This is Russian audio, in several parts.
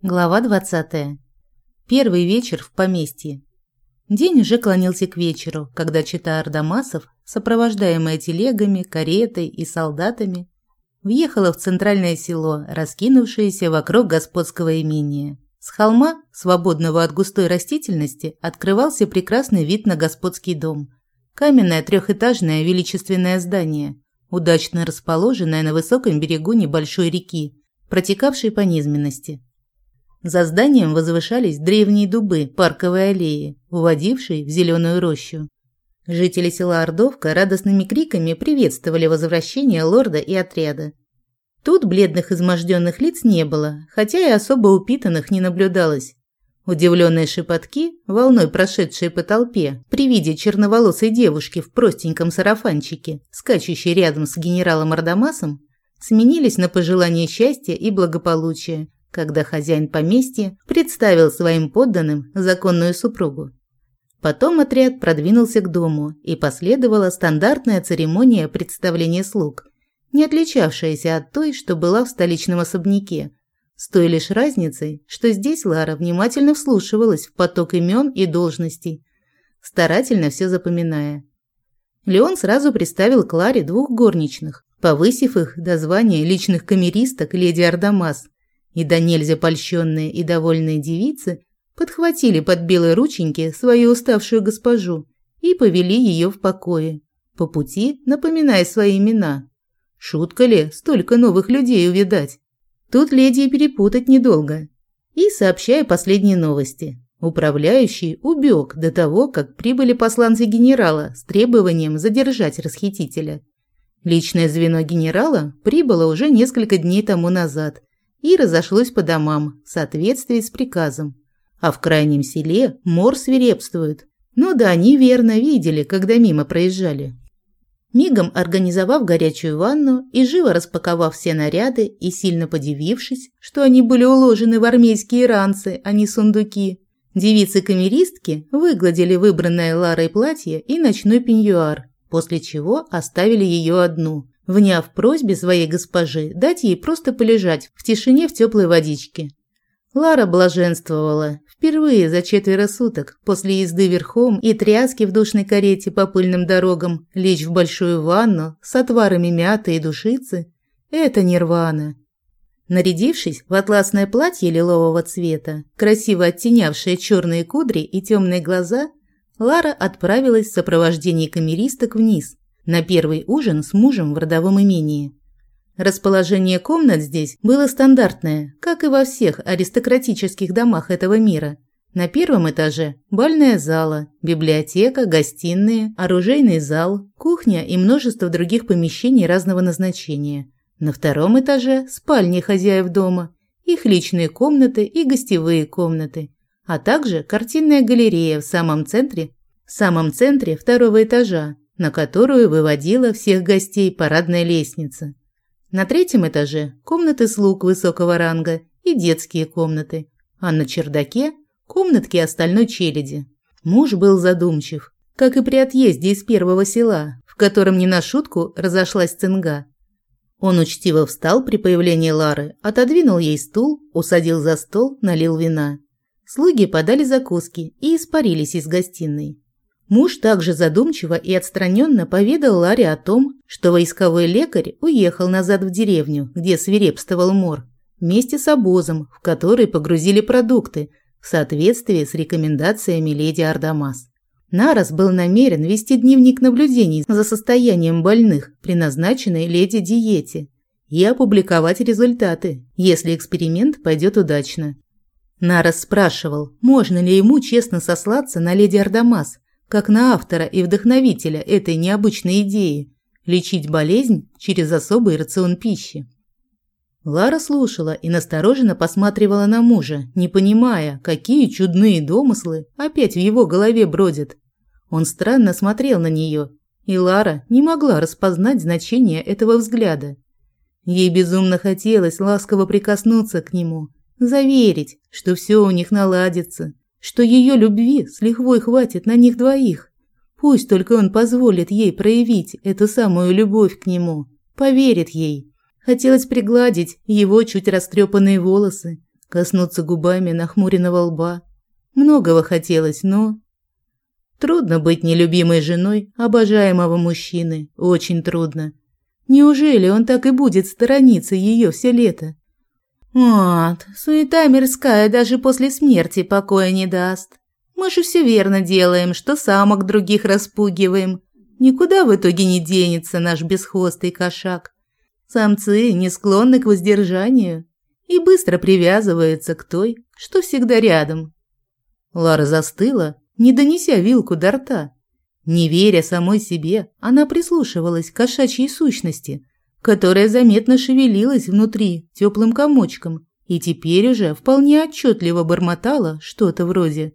Глава 20. Первый вечер в поместье. День уже клонился к вечеру, когда чита Ардамасов, сопровождаемая телегами, каретой и солдатами, въехала в центральное село, раскинувшееся вокруг господского имения. С холма, свободного от густой растительности, открывался прекрасный вид на господский дом. Каменное трехэтажное величественное здание, удачно расположенное на высоком берегу небольшой реки, протекавшей по низменности. За зданием возвышались древние дубы парковой аллеи, уводившие в зеленую рощу. Жители села Ордовка радостными криками приветствовали возвращение лорда и отряда. Тут бледных изможденных лиц не было, хотя и особо упитанных не наблюдалось. Удивленные шепотки, волной прошедшие по толпе, при виде черноволосой девушки в простеньком сарафанчике, скачущей рядом с генералом Ардамасом, сменились на пожелания счастья и благополучия, когда хозяин поместья представил своим подданным законную супругу. Потом отряд продвинулся к дому, и последовала стандартная церемония представления слуг, не отличавшаяся от той, что была в столичном особняке, с той лишь разницей, что здесь Лара внимательно вслушивалась в поток имен и должностей, старательно все запоминая. Леон сразу представил Кларе двух горничных, повысив их до звания личных камеристок леди Ардамас – и до нельзя польщенные и довольные девицы подхватили под белые рученьки свою уставшую госпожу и повели ее в покое, по пути напоминая свои имена. Шутка ли столько новых людей увидать? Тут леди перепутать недолго. И сообщаю последние новости. Управляющий убег до того, как прибыли посланцы генерала с требованием задержать расхитителя. Личное звено генерала прибыло уже несколько дней тому назад и разошлось по домам в соответствии с приказом. А в крайнем селе мор свирепствует. Ну да, они верно видели, когда мимо проезжали. Мигом организовав горячую ванну и живо распаковав все наряды и сильно подивившись, что они были уложены в армейские ранцы, а не сундуки, девицы-камеристки выгладили выбранное Ларой платье и ночной пеньюар, после чего оставили ее одну, вняв просьбе своей госпожи дать ей просто полежать в тишине в теплой водичке. Лара блаженствовала впервые за четверо суток после езды верхом и тряски в душной карете по пыльным дорогам лечь в большую ванну с отварами мяты и душицы – это нирвана. Нарядившись в атласное платье лилового цвета, красиво оттенявшее черные кудри и темные глаза, Лара отправилась в сопровождении камеристок вниз, на первый ужин с мужем в родовом имении. Расположение комнат здесь было стандартное, как и во всех аристократических домах этого мира. На первом этаже – бальная зала, библиотека, гостиные, оружейный зал, кухня и множество других помещений разного назначения. На втором этаже – спальни хозяев дома, их личные комнаты и гостевые комнаты, а также картинная галерея в самом центре, в самом центре второго этажа, на которую выводила всех гостей парадная лестница. На третьем этаже – комнаты слуг высокого ранга и детские комнаты, а на чердаке – комнатки остальной челяди. Муж был задумчив, как и при отъезде из первого села, в котором не на шутку разошлась цинга. Он учтиво встал при появлении Лары, отодвинул ей стул, усадил за стол, налил вина. Слуги подали закуски и испарились из гостиной. Муж также задумчиво и отстраненно поведал Ларе о том, что войсковой лекарь уехал назад в деревню, где свирепствовал мор, вместе с обозом, в который погрузили продукты, в соответствии с рекомендациями леди Ардамас. Нарос был намерен вести дневник наблюдений за состоянием больных при назначенной леди диете и опубликовать результаты, если эксперимент пойдет удачно. Нарос спрашивал, можно ли ему честно сослаться на леди Ардамас – как на автора и вдохновителя этой необычной идеи – лечить болезнь через особый рацион пищи. Лара слушала и настороженно посматривала на мужа, не понимая, какие чудные домыслы опять в его голове бродят. Он странно смотрел на нее, и Лара не могла распознать значение этого взгляда. Ей безумно хотелось ласково прикоснуться к нему, заверить, что все у них наладится, что ее любви с лихвой хватит на них двоих. Пусть только он позволит ей проявить эту самую любовь к нему, поверит ей. Хотелось пригладить его чуть растрепанные волосы, коснуться губами нахмуренного лба. Многого хотелось, но... Трудно быть нелюбимой женой обожаемого мужчины, очень трудно. Неужели он так и будет сторониться ее все лето? Вот, суета мирская даже после смерти покоя не даст. Мы же все верно делаем, что самок других распугиваем. Никуда в итоге не денется наш бесхвостый кошак. Самцы не склонны к воздержанию и быстро привязываются к той, что всегда рядом. Лара застыла, не донеся вилку до рта. Не веря самой себе, она прислушивалась к кошачьей сущности, которая заметно шевелилась внутри теплым комочком и теперь уже вполне отчетливо бормотала что-то вроде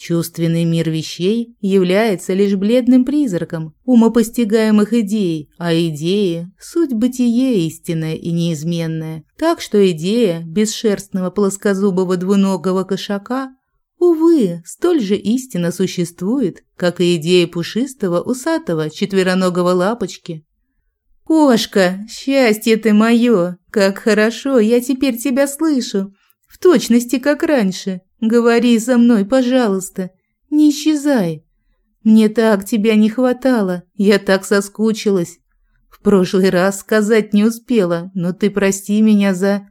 Чувственный мир вещей является лишь бледным призраком умопостигаемых идей, а идеи – суть бытие истинное и неизменное. Так что идея бесшерстного плоскозубого двуногого кошака, увы, столь же истинно существует, как и идея пушистого усатого четвероногого лапочки. «Кошка, счастье ты мое! Как хорошо, я теперь тебя слышу! В точности, как раньше!» Говори со мной, пожалуйста. Не исчезай. Мне так тебя не хватало. Я так соскучилась. В прошлый раз сказать не успела, но ты прости меня за...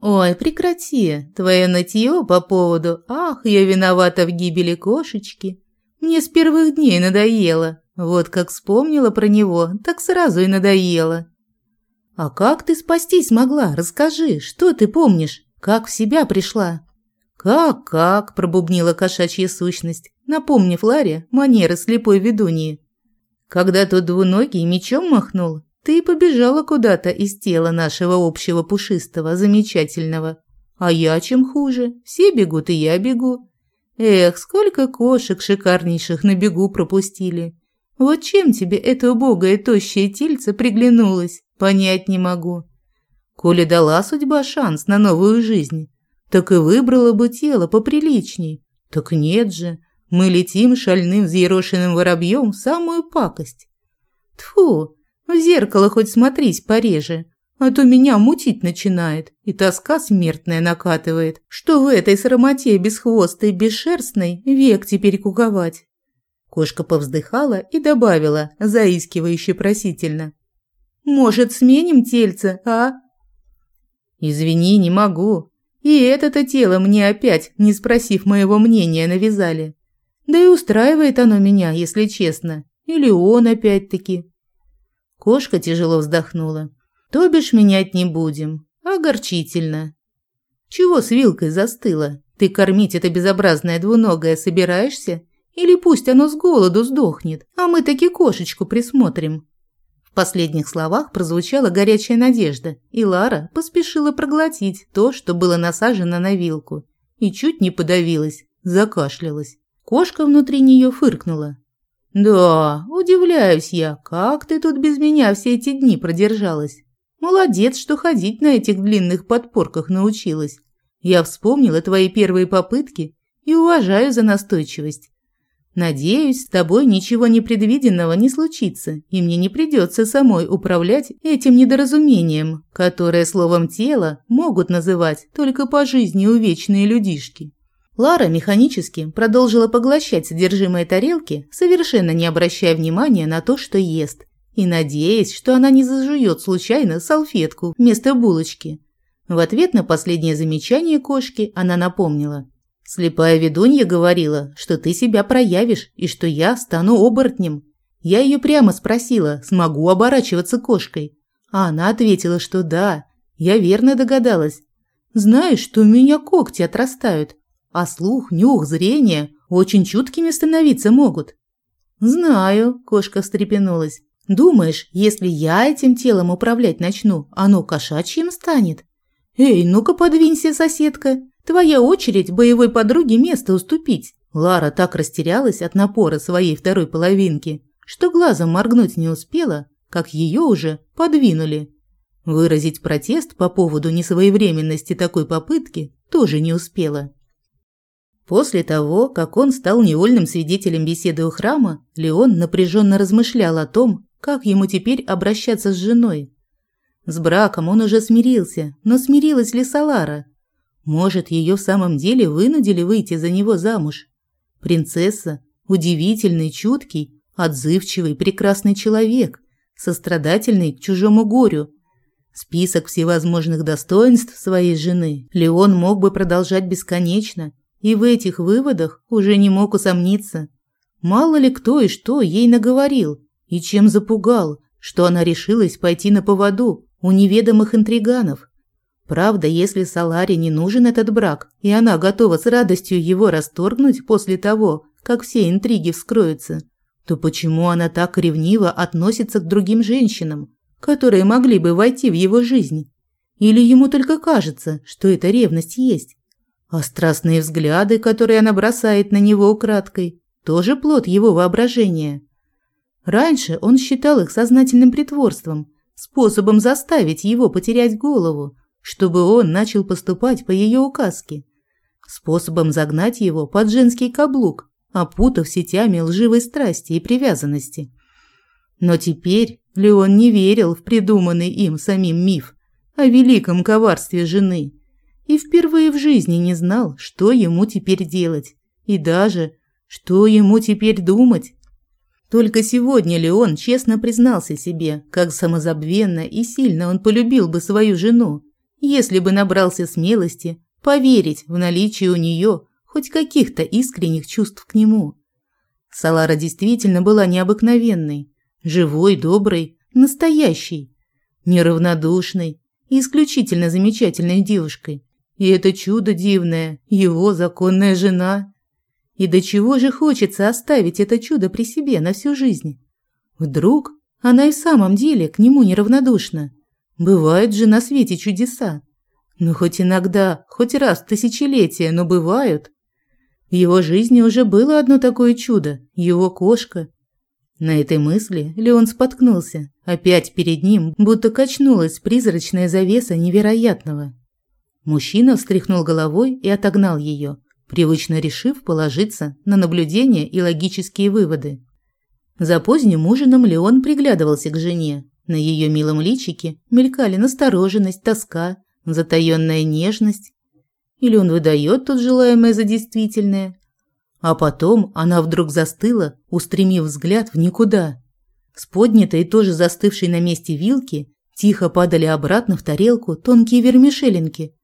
Ой, прекрати. Твое нытье по поводу «Ах, я виновата в гибели кошечки». Мне с первых дней надоело. Вот как вспомнила про него, так сразу и надоело. А как ты спастись могла? Расскажи, что ты помнишь? Как в себя пришла? «Как-как?» – пробубнила кошачья сущность, напомнив Ларе манеры слепой ведуньи. «Когда тот двуногий мечом махнул, ты побежала куда-то из тела нашего общего пушистого, замечательного. А я чем хуже? Все бегут, и я бегу. Эх, сколько кошек шикарнейших на бегу пропустили. Вот чем тебе это убогое тощее тельце приглянулось, понять не могу. Коли дала судьба шанс на новую жизнь, так и выбрала бы тело поприличней. Так нет же, мы летим шальным взъерошенным воробьем в самую пакость. Тфу, в зеркало хоть смотрись пореже, а то меня мутить начинает, и тоска смертная накатывает, что в этой срамоте бесхвостой, бесшерстной век теперь куковать. Кошка повздыхала и добавила, заискивающе просительно. «Может, сменим тельце, а?» «Извини, не могу. И это-то тело мне опять, не спросив моего мнения, навязали. Да и устраивает оно меня, если честно. Или он опять-таки. Кошка тяжело вздохнула. То бишь менять не будем. Огорчительно. Чего с вилкой застыла? Ты кормить это безобразное двуногое собираешься? Или пусть оно с голоду сдохнет, а мы таки кошечку присмотрим. В последних словах прозвучала горячая надежда, и Лара поспешила проглотить то, что было насажено на вилку, и чуть не подавилась, закашлялась. Кошка внутри нее фыркнула. «Да, удивляюсь я, как ты тут без меня все эти дни продержалась. Молодец, что ходить на этих длинных подпорках научилась. Я вспомнила твои первые попытки и уважаю за настойчивость. Надеюсь, с тобой ничего непредвиденного не случится, и мне не придется самой управлять этим недоразумением, которое словом «тело» могут называть только по жизни увечные людишки. Лара механически продолжила поглощать содержимое тарелки, совершенно не обращая внимания на то, что ест, и надеясь, что она не зажует случайно салфетку вместо булочки. В ответ на последнее замечание кошки она напомнила – Слепая ведунья говорила, что ты себя проявишь и что я стану оборотнем. Я ее прямо спросила, смогу оборачиваться кошкой. А она ответила, что да, я верно догадалась. Знаешь, что у меня когти отрастают, а слух, нюх, зрение очень чуткими становиться могут. Знаю, кошка встрепенулась. Думаешь, если я этим телом управлять начну, оно кошачьим станет? Эй, ну-ка подвинься, соседка. Твоя очередь боевой подруге место уступить. Лара так растерялась от напора своей второй половинки, что глазом моргнуть не успела, как ее уже подвинули. Выразить протест по поводу несвоевременности такой попытки тоже не успела. После того, как он стал невольным свидетелем беседы у храма, Леон напряженно размышлял о том, как ему теперь обращаться с женой. С браком он уже смирился, но смирилась ли Салара? Может, ее в самом деле вынудили выйти за него замуж? Принцесса, удивительный, чуткий, отзывчивый, прекрасный человек, сострадательный к чужому горю. Список всевозможных достоинств своей жены Леон мог бы продолжать бесконечно, и в этих выводах уже не мог усомниться. Мало ли кто и что ей наговорил, и чем запугал, что она решилась пойти на поводу у неведомых интриганов. Правда, если Саларе не нужен этот брак, и она готова с радостью его расторгнуть после того, как все интриги вскроются, то почему она так ревниво относится к другим женщинам, которые могли бы войти в его жизнь? Или ему только кажется, что эта ревность есть? А страстные взгляды, которые она бросает на него украдкой, тоже плод его воображения. Раньше он считал их сознательным притворством, способом заставить его потерять голову, чтобы он начал поступать по ее указке, способом загнать его под женский каблук, опутав сетями лживой страсти и привязанности. Но теперь Леон не верил в придуманный им самим миф о великом коварстве жены и впервые в жизни не знал, что ему теперь делать и даже, что ему теперь думать. Только сегодня Леон честно признался себе, как самозабвенно и сильно он полюбил бы свою жену, если бы набрался смелости поверить в наличие у нее хоть каких-то искренних чувств к нему. Салара действительно была необыкновенной, живой, доброй, настоящей, неравнодушной и исключительно замечательной девушкой. И это чудо дивное, его законная жена. И до чего же хочется оставить это чудо при себе на всю жизнь? Вдруг она и в самом деле к нему неравнодушна. Бывают же на свете чудеса. Ну, хоть иногда, хоть раз в тысячелетие, но бывают. В его жизни уже было одно такое чудо – его кошка. На этой мысли Леон споткнулся. Опять перед ним будто качнулась призрачная завеса невероятного. Мужчина встряхнул головой и отогнал ее, привычно решив положиться на наблюдения и логические выводы. За поздним ужином Леон приглядывался к жене. На ее милом личике мелькали настороженность, тоска, затаённая нежность или он выдает тут желаемое за действительное? А потом она вдруг застыла, устремив взгляд в никуда. С поднятой тоже застывшей на месте вилки тихо падали обратно в тарелку тонкие вермишелинки.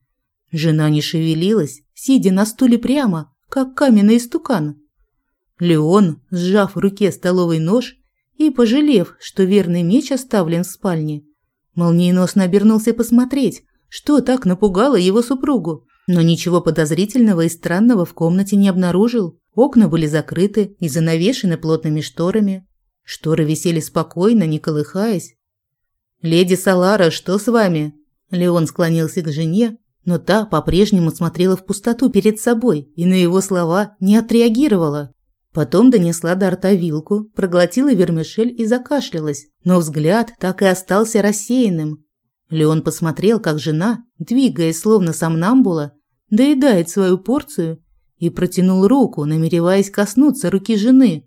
Жена не шевелилась, сидя на стуле прямо, как каменный истукан. Леон, сжав в руке столовый нож и пожалев, что верный меч оставлен в спальне, молниеносно обернулся посмотреть, что так напугало его супругу но ничего подозрительного и странного в комнате не обнаружил. Окна были закрыты и занавешены плотными шторами. Шторы висели спокойно, не колыхаясь. «Леди Салара, что с вами?» Леон склонился к жене, но та по-прежнему смотрела в пустоту перед собой и на его слова не отреагировала. Потом донесла до рта вилку, проглотила вермишель и закашлялась, но взгляд так и остался рассеянным. Леон посмотрел, как жена, двигаясь словно сомнамбула, доедает свою порцию и протянул руку, намереваясь коснуться руки жены.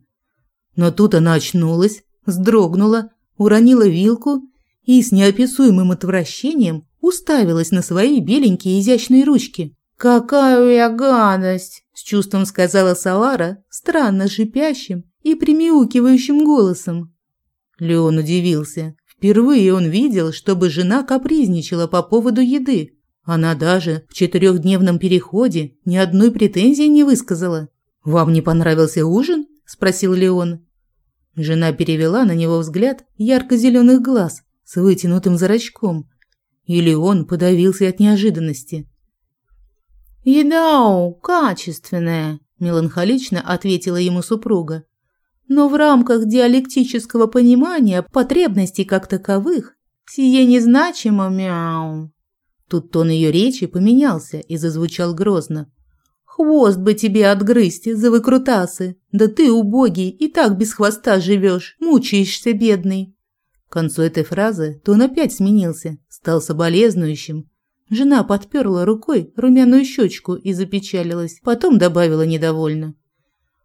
Но тут она очнулась, вздрогнула, уронила вилку и с неописуемым отвращением уставилась на свои беленькие изящные ручки. «Какая я гадость!» – с чувством сказала Салара, странно шипящим и примяукивающим голосом. Леон удивился. Впервые он видел, чтобы жена капризничала по поводу еды. Она даже в четырехдневном переходе ни одной претензии не высказала. «Вам не понравился ужин?» – спросил Леон. Жена перевела на него взгляд ярко-зеленых глаз с вытянутым зрачком, и Леон подавился от неожиданности. «Еда качественная», – меланхолично ответила ему супруга но в рамках диалектического понимания потребностей как таковых сие незначимо мяу. Тут тон ее речи поменялся и зазвучал грозно. «Хвост бы тебе отгрызть за выкрутасы! Да ты, убогий, и так без хвоста живешь, мучаешься, бедный!» К концу этой фразы тон опять сменился, стал соболезнующим. Жена подперла рукой румяную щечку и запечалилась, потом добавила недовольно.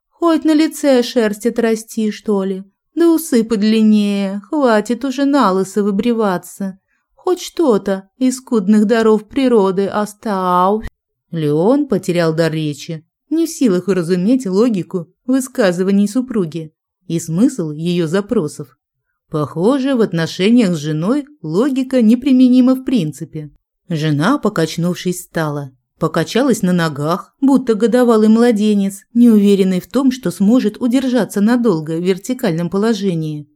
Хоть на лице шерсть отрасти, что ли. Да усы подлиннее, хватит уже на лысо выбриваться. Хоть что-то из скудных даров природы оставь. Леон потерял дар речи, не в силах уразуметь логику высказываний супруги и смысл ее запросов. Похоже, в отношениях с женой логика неприменима в принципе. Жена, покачнувшись, встала. Покачалась на ногах, будто годовалый младенец, неуверенный в том, что сможет удержаться надолго в вертикальном положении.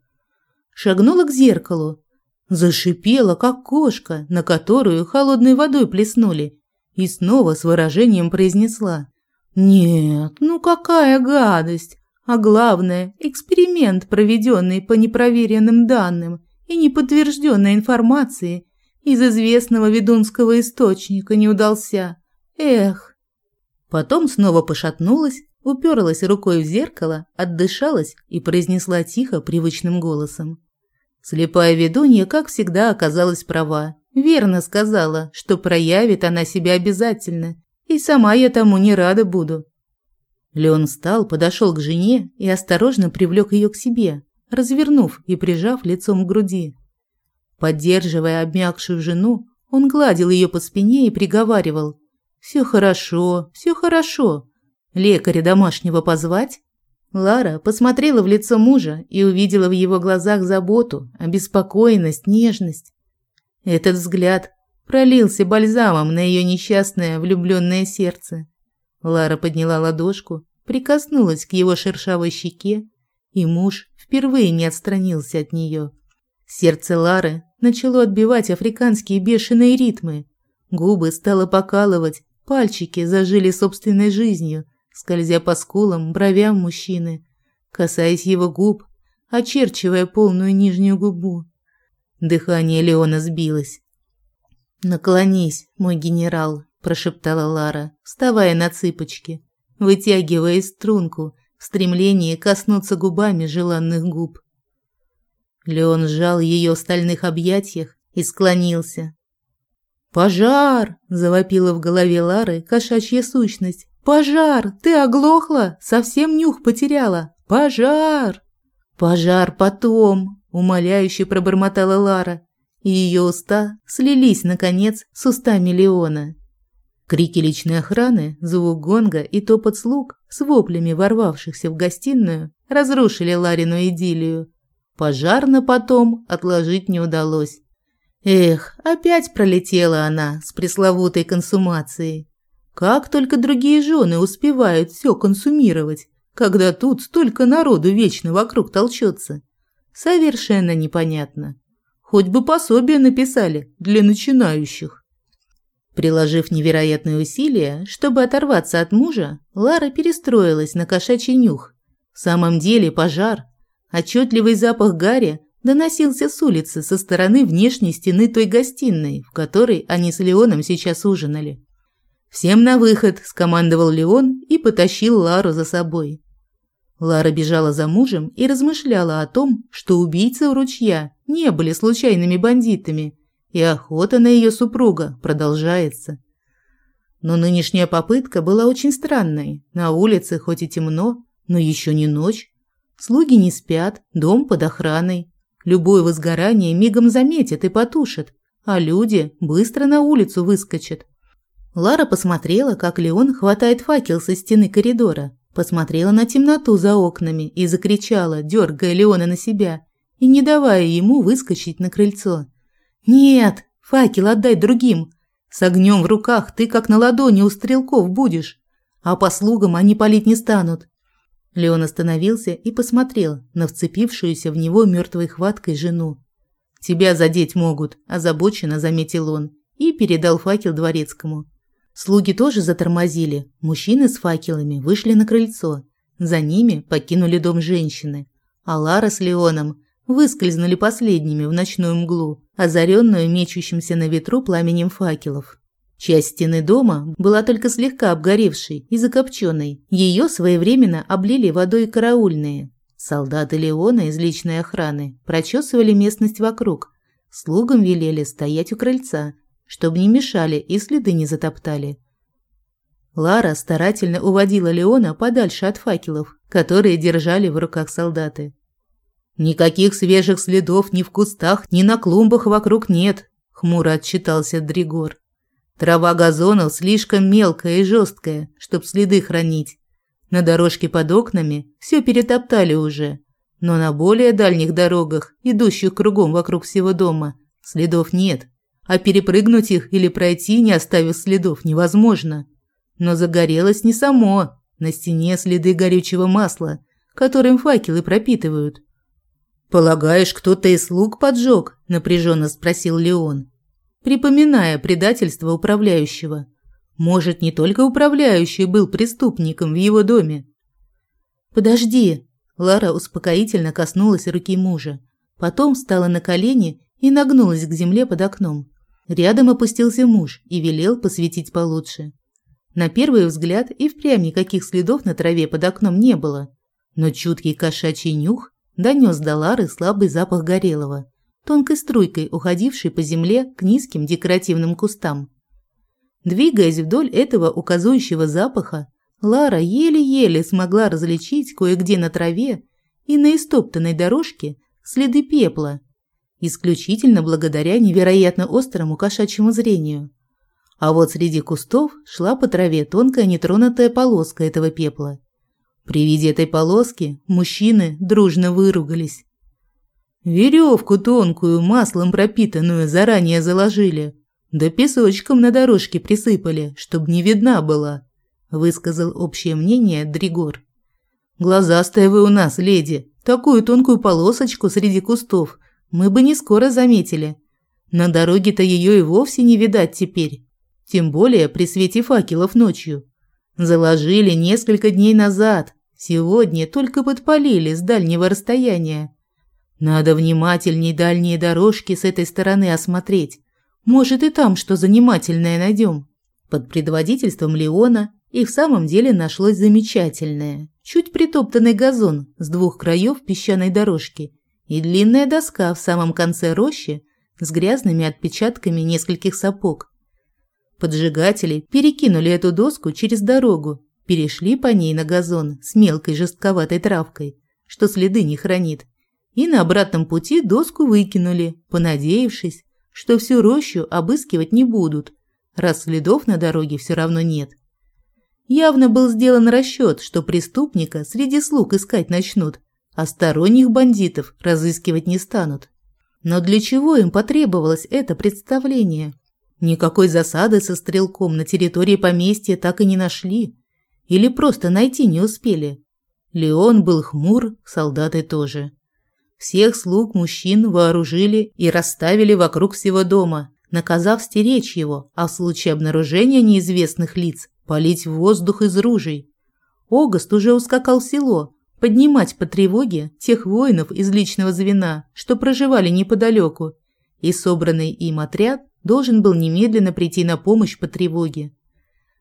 Шагнула к зеркалу. Зашипела, как кошка, на которую холодной водой плеснули, и снова с выражением произнесла. «Нет, ну какая гадость! А главное, эксперимент, проведенный по непроверенным данным и неподтвержденной информации из известного ведунского источника, не удался. Эх. Потом снова пошатнулась, уперлась рукой в зеркало, отдышалась и произнесла тихо, привычным голосом. Слепая ведунья, как всегда, оказалась права. Верно сказала, что проявит она себя обязательно, и сама я тому не рада буду. Леон встал, подошел к жене и осторожно привлек ее к себе, развернув и прижав лицом к груди. Поддерживая обмякшую жену, он гладил ее по спине и приговаривал «Все хорошо, все хорошо. Лекаря домашнего позвать?» Лара посмотрела в лицо мужа и увидела в его глазах заботу, обеспокоенность, нежность. Этот взгляд пролился бальзамом на ее несчастное влюбленное сердце. Лара подняла ладошку, прикоснулась к его шершавой щеке, и муж впервые не отстранился от нее. Сердце Лары начало отбивать африканские бешеные ритмы. Губы стало покалывать, пальчики зажили собственной жизнью, скользя по скулам, бровям мужчины, касаясь его губ, очерчивая полную нижнюю губу. Дыхание Леона сбилось. «Наклонись, мой генерал», – прошептала Лара, вставая на цыпочки, вытягивая струнку в стремлении коснуться губами желанных губ. Леон сжал ее в стальных объятиях и склонился. «Пожар!» – завопила в голове Лары кошачья сущность. «Пожар! Ты оглохла? Совсем нюх потеряла? Пожар!» «Пожар потом!» – умоляюще пробормотала Лара, ее уста слились, наконец, с устами Леона. Крики личной охраны, звук гонга и топот слуг с воплями ворвавшихся в гостиную разрушили Ларину идиллию. Пожар на потом отложить не удалось. Эх, опять пролетела она с пресловутой консумацией. Как только другие жены успевают все консумировать, когда тут столько народу вечно вокруг толчется. Совершенно непонятно. Хоть бы пособие написали для начинающих. Приложив невероятные усилия, чтобы оторваться от мужа, Лара перестроилась на кошачий нюх. В самом деле пожар. Отчетливый запах гари доносился с улицы со стороны внешней стены той гостиной, в которой они с Леоном сейчас ужинали. «Всем на выход!» – скомандовал Леон и потащил Лару за собой. Лара бежала за мужем и размышляла о том, что убийцы у ручья не были случайными бандитами, и охота на ее супруга продолжается. Но нынешняя попытка была очень странной. На улице хоть и темно, но еще не ночь. Слуги не спят, дом под охраной. Любое возгорание мигом заметят и потушат, а люди быстро на улицу выскочат. Лара посмотрела, как Леон хватает факел со стены коридора, посмотрела на темноту за окнами и закричала, дергая Леона на себя и не давая ему выскочить на крыльцо. «Нет, факел отдай другим. С огнем в руках ты как на ладони у стрелков будешь, а по слугам они палить не станут». Леон остановился и посмотрел на вцепившуюся в него мертвой хваткой жену. «Тебя задеть могут», – озабоченно заметил он и передал факел дворецкому. Слуги тоже затормозили. Мужчины с факелами вышли на крыльцо. За ними покинули дом женщины. А Лара с Леоном выскользнули последними в ночную мглу, озаренную мечущимся на ветру пламенем факелов. Часть стены дома была только слегка обгоревшей и закопченной. Ее своевременно облили водой караульные. Солдаты Леона из личной охраны прочесывали местность вокруг. Слугам велели стоять у крыльца, чтобы не мешали и следы не затоптали. Лара старательно уводила Леона подальше от факелов, которые держали в руках солдаты. Никаких свежих следов ни в кустах, ни на клумбах вокруг нет, хмуро отчитался Дригор. Трава газонов слишком мелкая и жесткая, чтоб следы хранить. На дорожке под окнами все перетоптали уже, но на более дальних дорогах, идущих кругом вокруг всего дома, следов нет, а перепрыгнуть их или пройти, не оставив следов, невозможно. Но загорелось не само, на стене следы горючего масла, которым факелы пропитывают. «Полагаешь, кто-то из слуг поджег?» – напряженно спросил Леон, припоминая предательство управляющего. «Может, не только управляющий был преступником в его доме?» «Подожди!» Лара успокоительно коснулась руки мужа. Потом встала на колени и нагнулась к земле под окном. Рядом опустился муж и велел посветить получше. На первый взгляд и впрямь никаких следов на траве под окном не было. Но чуткий кошачий нюх донес до Лары слабый запах горелого, тонкой струйкой, уходившей по земле к низким декоративным кустам. Двигаясь вдоль этого указующего запаха, Лара еле-еле смогла различить кое-где на траве и на истоптанной дорожке следы пепла, исключительно благодаря невероятно острому кошачьему зрению. А вот среди кустов шла по траве тонкая нетронутая полоска этого пепла. При виде этой полоски мужчины дружно выругались. Веревку тонкую, маслом пропитанную, заранее заложили, да песочком на дорожке присыпали, чтобы не видна была высказал общее мнение Дригор. Глазастая вы у нас, леди. Такую тонкую полосочку среди кустов мы бы не скоро заметили. На дороге-то ее и вовсе не видать теперь. Тем более при свете факелов ночью. Заложили несколько дней назад. Сегодня только подпалили с дальнего расстояния. Надо внимательней дальние дорожки с этой стороны осмотреть. Может, и там что занимательное найдем. Под предводительством Леона и в самом деле нашлось замечательное. Чуть притоптанный газон с двух краев песчаной дорожки и длинная доска в самом конце рощи с грязными отпечатками нескольких сапог. Поджигатели перекинули эту доску через дорогу, перешли по ней на газон с мелкой жестковатой травкой, что следы не хранит, и на обратном пути доску выкинули, понадеявшись, что всю рощу обыскивать не будут, раз следов на дороге все равно нет. Явно был сделан расчет, что преступника среди слуг искать начнут, а сторонних бандитов разыскивать не станут. Но для чего им потребовалось это представление? Никакой засады со стрелком на территории поместья так и не нашли. Или просто найти не успели. Леон был хмур, солдаты тоже. Всех слуг мужчин вооружили и расставили вокруг всего дома, наказав стеречь его, а в случае обнаружения неизвестных лиц Полить в воздух из ружей. Огост уже ускакал в село, поднимать по тревоге тех воинов из личного звена, что проживали неподалеку, и собранный им отряд должен был немедленно прийти на помощь по тревоге.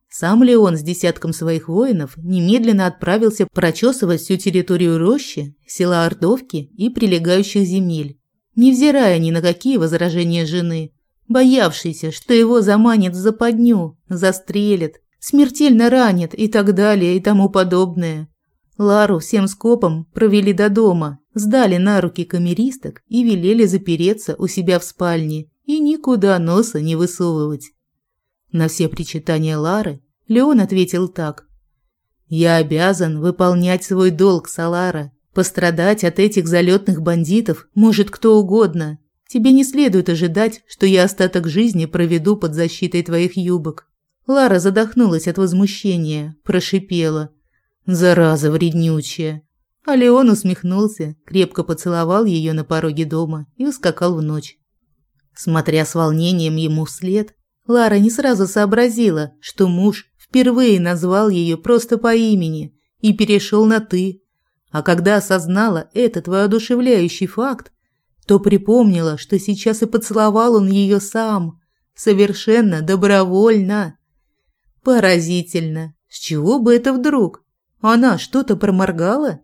Сам Леон с десятком своих воинов немедленно отправился прочесывать всю территорию рощи, села Ордовки и прилегающих земель, невзирая ни на какие возражения жены, боявшейся, что его заманят в западню, застрелят смертельно ранит и так далее и тому подобное. Лару всем скопом провели до дома, сдали на руки камеристок и велели запереться у себя в спальне и никуда носа не высовывать. На все причитания Лары Леон ответил так. «Я обязан выполнять свой долг, Салара. Пострадать от этих залетных бандитов может кто угодно. Тебе не следует ожидать, что я остаток жизни проведу под защитой твоих юбок. Лара задохнулась от возмущения, прошипела. «Зараза вреднючая!» А Леон усмехнулся, крепко поцеловал ее на пороге дома и ускакал в ночь. Смотря с волнением ему вслед, Лара не сразу сообразила, что муж впервые назвал ее просто по имени и перешел на «ты». А когда осознала этот воодушевляющий факт, то припомнила, что сейчас и поцеловал он ее сам, совершенно добровольно. Поразительно. С чего бы это вдруг? Она что-то проморгала?